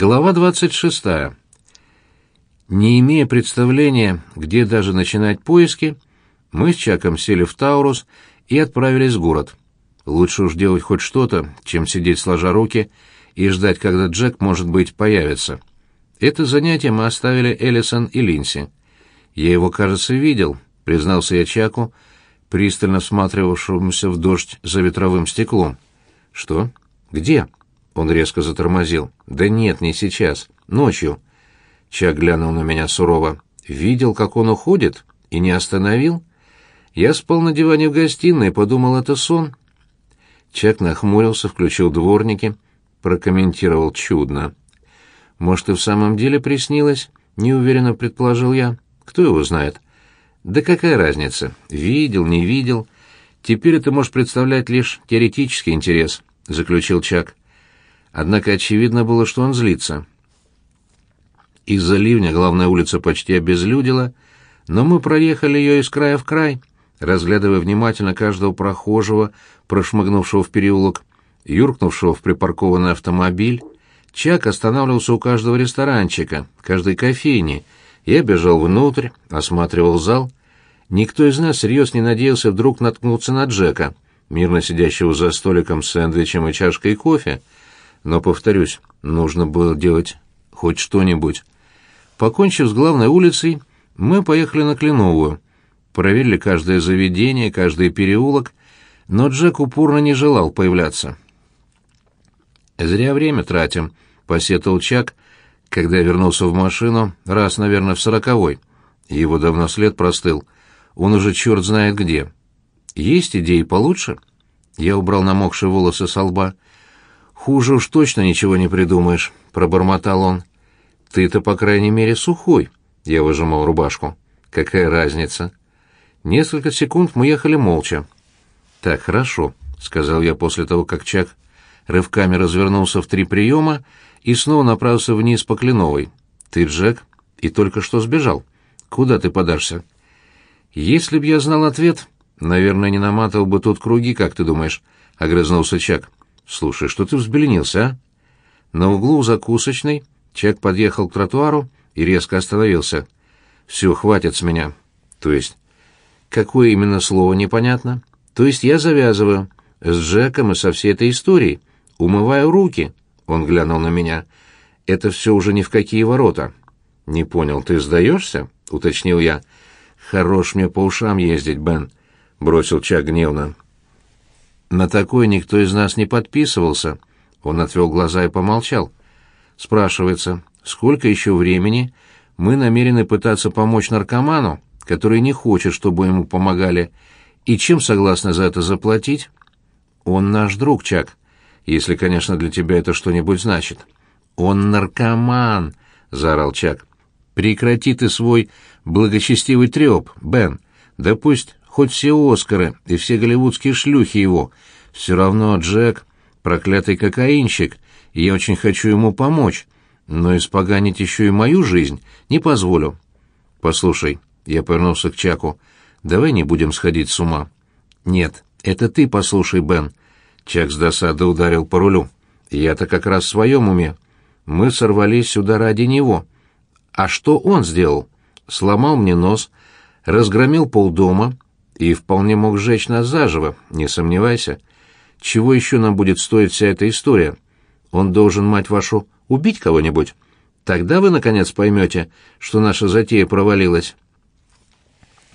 Глава 26. Не имея представления, где даже начинать поиски, мы с Чаком сели в Таурус и отправились в город. Лучше уж делать хоть что-то, чем сидеть сложа руки и ждать, когда Джек, может быть, появится. Это занятие мы оставили Эллисон и Линси. Я его, кажется, видел, признался я Чаку, пристально всматривавшемуся в дождь за ветровым стеклом. Что? Где? Он резко затормозил. «Да нет, не сейчас. Ночью». Чак глянул на меня сурово. «Видел, как он уходит? И не остановил?» Я спал на диване в гостиной и подумал, это сон. Чак нахмурился, включил дворники, прокомментировал чудно. «Может, и в самом деле приснилось?» — неуверенно предположил я. «Кто его знает?» «Да какая разница? Видел, не видел. Теперь это может представлять лишь теоретический интерес», — заключил Чак. Однако очевидно было, что он злится. Из-за ливня главная улица почти обезлюдила, но мы проехали ее из края в край, разглядывая внимательно каждого прохожего, прошмыгнувшего в переулок, юркнувшего в припаркованный автомобиль. Чак останавливался у каждого ресторанчика, каждой кофейни. Я бежал внутрь, осматривал зал. Никто из нас всерьез не надеялся вдруг наткнуться на Джека, мирно сидящего за столиком с сэндвичем и чашкой кофе, но, повторюсь, нужно было делать хоть что-нибудь. Покончив с главной улицей, мы поехали на Кленовую, проверили каждое заведение, каждый переулок, но Джек упорно не желал появляться. «Зря время тратим», — посетовал Чак, когда вернулся в машину, раз, наверное, в сороковой. Его давно след простыл. Он уже черт знает где. «Есть идеи получше?» Я убрал намокшие волосы со лба. «Хуже уж точно ничего не придумаешь», — пробормотал он. «Ты-то, по крайней мере, сухой», — я выжимал рубашку. «Какая разница?» Несколько секунд мы ехали молча. «Так, хорошо», — сказал я после того, как Чак рывками развернулся в три приема и снова направился вниз по Кленовой. «Ты Джек и только что сбежал. Куда ты подашься?» «Если б я знал ответ, наверное, не наматывал бы тут круги, как ты думаешь», — огрызнулся Чак. «Слушай, что ты взбеленился, а?» На углу закусочной Чак подъехал к тротуару и резко остановился. «Все, хватит с меня». «То есть?» «Какое именно слово непонятно?» «То есть я завязываю. С Джеком и со всей этой историей. Умываю руки». Он глянул на меня. «Это все уже ни в какие ворота». «Не понял, ты сдаешься?» — уточнил я. «Хорош мне по ушам ездить, Бен», — бросил Чак гневно. На такое никто из нас не подписывался. Он отвел глаза и помолчал. Спрашивается, сколько еще времени мы намерены пытаться помочь наркоману, который не хочет, чтобы ему помогали, и чем согласны за это заплатить? Он наш друг, Чак, если, конечно, для тебя это что-нибудь значит. Он наркоман, заорал Чак. Прекрати ты свой благочестивый треп, Бен. Да пусть хоть все Оскары и все голливудские шлюхи его. Все равно Джек — проклятый кокаинщик, и я очень хочу ему помочь, но испоганить еще и мою жизнь не позволю. Послушай, я повернулся к Чаку, давай не будем сходить с ума. Нет, это ты послушай, Бен. Чак с досады ударил по рулю. Я-то как раз в своем уме. Мы сорвались сюда ради него. А что он сделал? Сломал мне нос, разгромил полдома, и вполне мог сжечь нас заживо, не сомневайся. Чего еще нам будет стоить вся эта история? Он должен, мать вашу, убить кого-нибудь. Тогда вы, наконец, поймете, что наша затея провалилась».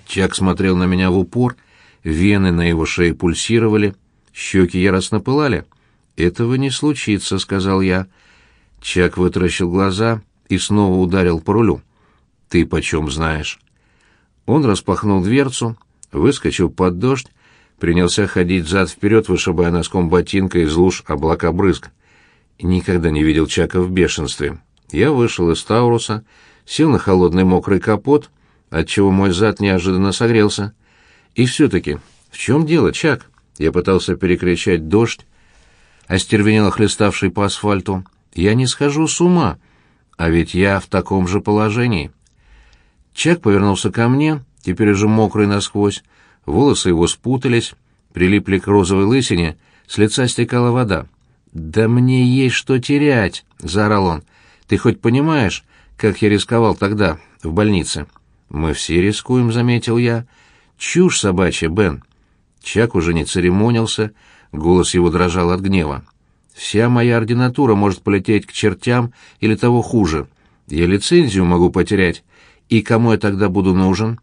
Чак смотрел на меня в упор, вены на его шее пульсировали, щеки яростно пылали. «Этого не случится», — сказал я. Чак вытаращил глаза и снова ударил по рулю. «Ты почем знаешь?» Он распахнул дверцу, выскочил под дождь, принялся ходить зад-вперед, вышибая носком ботинка из луж облака брызг. Никогда не видел Чака в бешенстве. Я вышел из Тауруса, сел на холодный мокрый капот, отчего мой зад неожиданно согрелся. И все-таки, в чем дело, Чак? Я пытался перекричать дождь, остервенело хлеставший по асфальту. Я не схожу с ума, а ведь я в таком же положении. Чак повернулся ко мне теперь уже мокрый насквозь, волосы его спутались, прилипли к розовой лысине, с лица стекала вода. «Да мне есть что терять!» — заорал он. Ты хоть понимаешь, как я рисковал тогда, в больнице?» «Мы все рискуем», — заметил я. «Чушь собачья, Бен». Чак уже не церемонился, голос его дрожал от гнева. «Вся моя ординатура может полететь к чертям или того хуже. Я лицензию могу потерять. И кому я тогда буду нужен?»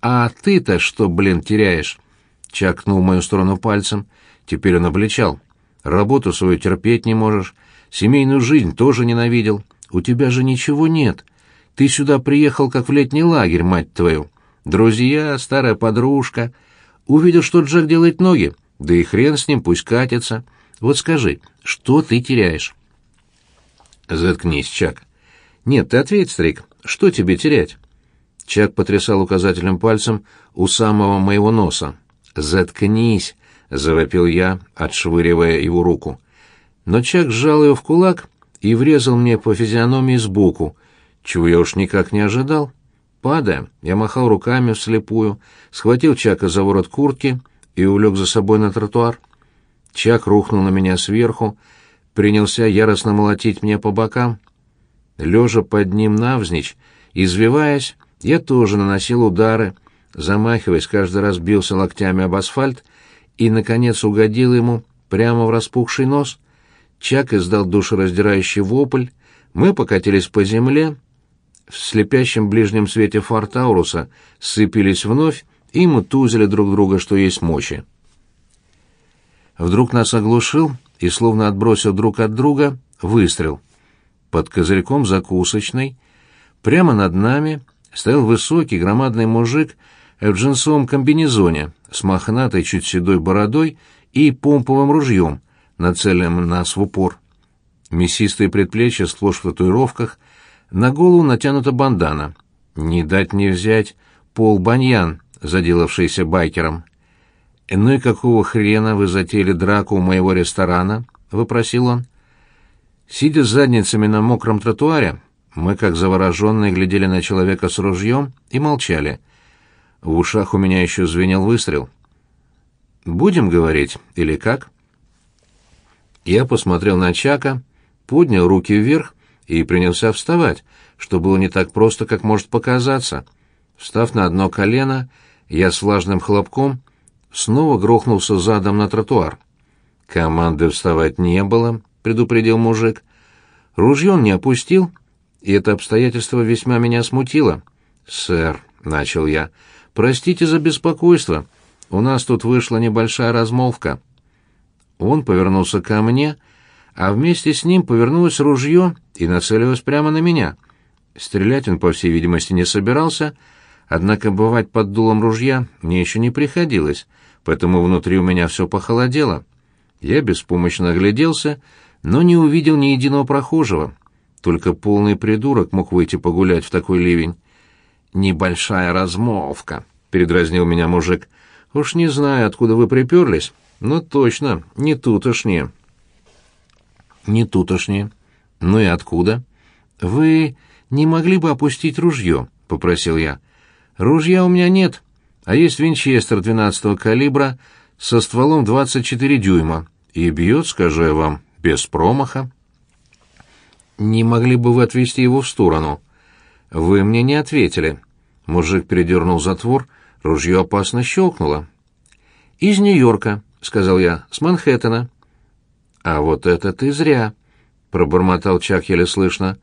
«А ты-то что, блин, теряешь?» Чак кнул в мою сторону пальцем. Теперь он обличал. «Работу свою терпеть не можешь, семейную жизнь тоже ненавидел. У тебя же ничего нет. Ты сюда приехал, как в летний лагерь, мать твою. Друзья, старая подружка. Увидел, что Джек делает ноги, да и хрен с ним, пусть катится. Вот скажи, что ты теряешь?» «Заткнись, Чак». «Нет, ты ответь, Стрик, что тебе терять?» Чак потрясал указательным пальцем у самого моего носа. «Заткнись!» — завопил я, отшвыривая его руку. Но Чак сжал ее в кулак и врезал мне по физиономии сбоку, чего я уж никак не ожидал. Падая, я махал руками вслепую, схватил Чака за ворот куртки и улег за собой на тротуар. Чак рухнул на меня сверху, принялся яростно молотить мне по бокам. Лежа под ним навзничь, извиваясь, я тоже наносил удары, замахиваясь, каждый раз бился локтями об асфальт и, наконец, угодил ему прямо в распухший нос. Чак издал душераздирающий вопль, мы покатились по земле, в слепящем ближнем свете фар Тауруса сцепились вновь и мутузили друг друга, что есть мочи. Вдруг нас оглушил и, словно отбросил друг от друга, выстрел. Под козырьком закусочной, прямо над нами — стоял высокий громадный мужик в джинсовом комбинезоне с мохнатой чуть седой бородой и помповым ружьем, нацеленным на нас в упор. Мясистые предплечья сплошь в татуировках, на голову натянута бандана. Не дать не взять Пол Баньян, заделавшийся байкером. «Ну и какого хрена вы затеяли драку у моего ресторана?» — выпросил он. Сидя с задницами на мокром тротуаре, мы, как завороженные, глядели на человека с ружьем и молчали. В ушах у меня еще звенел выстрел. «Будем говорить, или как?» Я посмотрел на Чака, поднял руки вверх и принялся вставать, что было не так просто, как может показаться. Встав на одно колено, я с влажным хлопком снова грохнулся задом на тротуар. «Команды вставать не было», — предупредил мужик. Ружье он не опустил, и это обстоятельство весьма меня смутило. «Сэр», — начал я, — «простите за беспокойство. У нас тут вышла небольшая размолвка». Он повернулся ко мне, а вместе с ним повернулось ружье и нацелилось прямо на меня. Стрелять он, по всей видимости, не собирался, однако бывать под дулом ружья мне еще не приходилось, поэтому внутри у меня все похолодело. Я беспомощно огляделся, но не увидел ни единого прохожего. Только полный придурок мог выйти погулять в такой ливень. «Небольшая размолвка», — передразнил меня мужик. «Уж не знаю, откуда вы приперлись, но точно не тутошние». «Не тутошние. Ну и откуда?» «Вы не могли бы опустить ружье?» — попросил я. «Ружья у меня нет, а есть винчестер 12-го калибра со стволом 24 дюйма, и бьет, скажу я вам, без промаха». «Не могли бы вы отвести его в сторону?» «Вы мне не ответили». Мужик передернул затвор, ружье опасно щелкнуло. «Из Нью-Йорка», — сказал я, — «с Манхэттена». «А вот это ты зря», — пробормотал Чак еле слышно.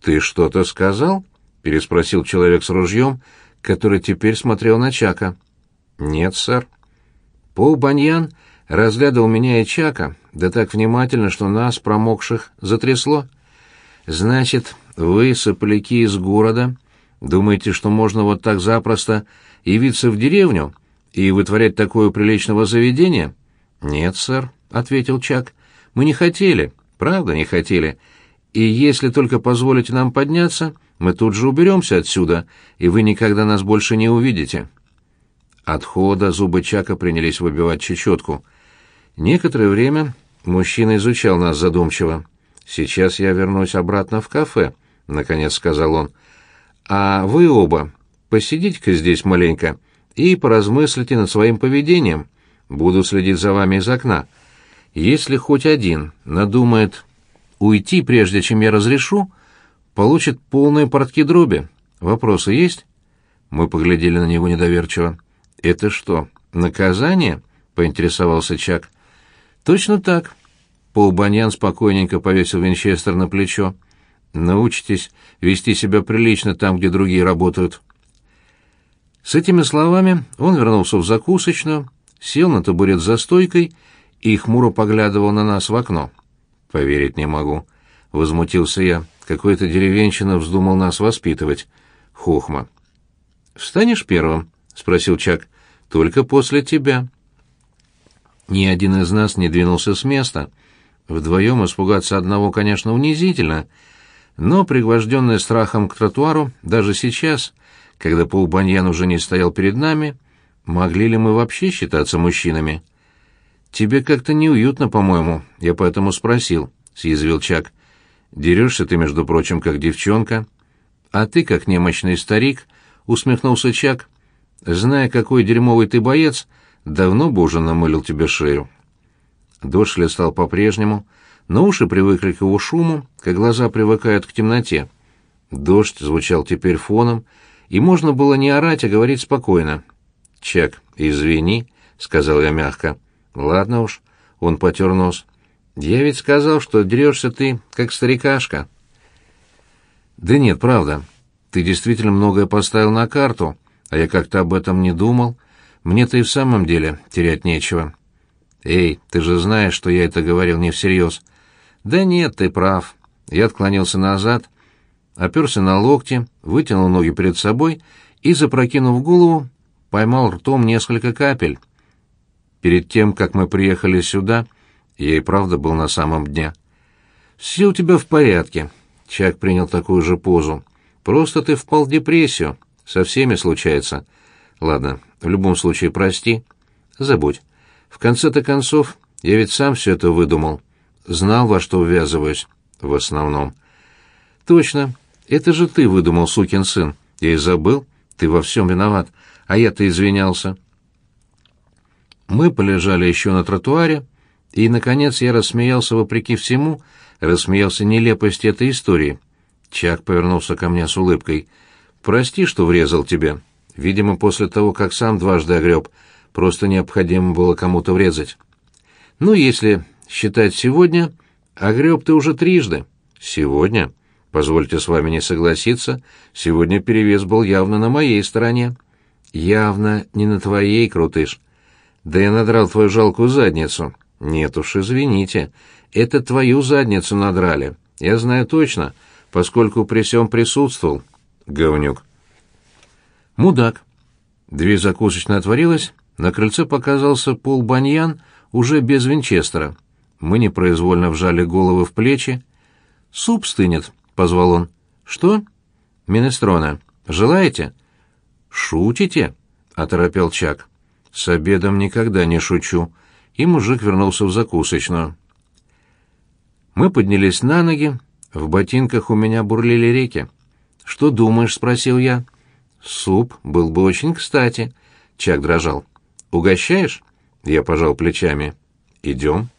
«Ты что-то сказал?» — переспросил человек с ружьем, который теперь смотрел на Чака. «Нет, сэр». Пол Баньян разглядывал меня и Чака, да так внимательно, что нас, промокших, затрясло. Значит, вы, сопляки из города, думаете, что можно вот так запросто явиться в деревню и вытворять такое приличного заведения? Нет, сэр, ответил Чак. Мы не хотели, правда не хотели. И если только позволите нам подняться, мы тут же уберемся отсюда, и вы никогда нас больше не увидите. От хода зубы Чака принялись выбивать чечетку. Некоторое время мужчина изучал нас задумчиво. «Сейчас я вернусь обратно в кафе», — наконец сказал он. «А вы оба посидите-ка здесь маленько и поразмыслите над своим поведением. Буду следить за вами из окна. Если хоть один надумает уйти, прежде чем я разрешу, получит полные портки дроби. Вопросы есть?» Мы поглядели на него недоверчиво. «Это что, наказание?» — поинтересовался Чак. «Точно так». Пол Баньян спокойненько повесил Винчестер на плечо. «Научитесь вести себя прилично там, где другие работают». С этими словами он вернулся в закусочную, сел на табурет за стойкой и хмуро поглядывал на нас в окно. «Поверить не могу», — возмутился я. «Какой-то деревенщина вздумал нас воспитывать. Хохма». «Встанешь первым?» — спросил Чак. «Только после тебя». Ни один из нас не двинулся с места. Вдвоем испугаться одного, конечно, унизительно, но, пригвожденный страхом к тротуару, даже сейчас, когда Пол Баньян уже не стоял перед нами, могли ли мы вообще считаться мужчинами? «Тебе как-то неуютно, по-моему», — я поэтому спросил, — съязвил Чак. «Дерешься ты, между прочим, как девчонка». «А ты, как немощный старик», — усмехнулся Чак. «Зная, какой дерьмовый ты боец, давно бы уже намылил тебе шею». Дождь стал по-прежнему, но уши привыкли к его шуму, как глаза привыкают к темноте. Дождь звучал теперь фоном, и можно было не орать, а говорить спокойно. «Чак, извини», — сказал я мягко. Ладно уж, он потер нос. Я ведь сказал, что дерешься ты, как старикашка. Да нет, правда. Ты действительно многое поставил на карту, а я как-то об этом не думал. Мне-то и в самом деле терять нечего. Эй, ты же знаешь, что я это говорил не всерьез. Да нет, ты прав. Я отклонился назад, оперся на локти, вытянул ноги перед собой и, запрокинув голову, поймал ртом несколько капель. Перед тем, как мы приехали сюда, я и правда был на самом дне. «Все у тебя в порядке», — Чак принял такую же позу. «Просто ты впал в депрессию. Со всеми случается. Ладно, в любом случае прости. Забудь. В конце-то концов, я ведь сам все это выдумал. Знал, во что ввязываюсь. В основном». «Точно. Это же ты выдумал, сукин сын. Я и забыл. Ты во всем виноват. А я-то извинялся». Мы полежали еще на тротуаре, и, наконец, я рассмеялся вопреки всему, рассмеялся нелепости этой истории. Чак повернулся ко мне с улыбкой. «Прости, что врезал тебе. Видимо, после того, как сам дважды огреб, просто необходимо было кому-то врезать. Ну, если считать сегодня, огреб ты уже трижды. Сегодня? Позвольте с вами не согласиться, сегодня перевес был явно на моей стороне. Явно не на твоей, крутыш. Да я надрал твою жалкую задницу. Нет уж, извините. Это твою задницу надрали. Я знаю точно, поскольку при всем присутствовал. Говнюк. Мудак. Дверь закусочной отворилась, на крыльце показался Пол Баньян уже без винчестера. Мы непроизвольно вжали головы в плечи. «Суп стынет», — позвал он. «Что?» «Минестрона. Желаете?» «Шутите?» — оторопел Чак. С обедом никогда не шучу. И мужик вернулся в закусочную. Мы поднялись на ноги, в ботинках у меня бурлили реки. «Что думаешь?» — спросил я. «Суп был бы очень кстати», — Чак дрожал. «Угощаешь?» — я пожал плечами. «Идем».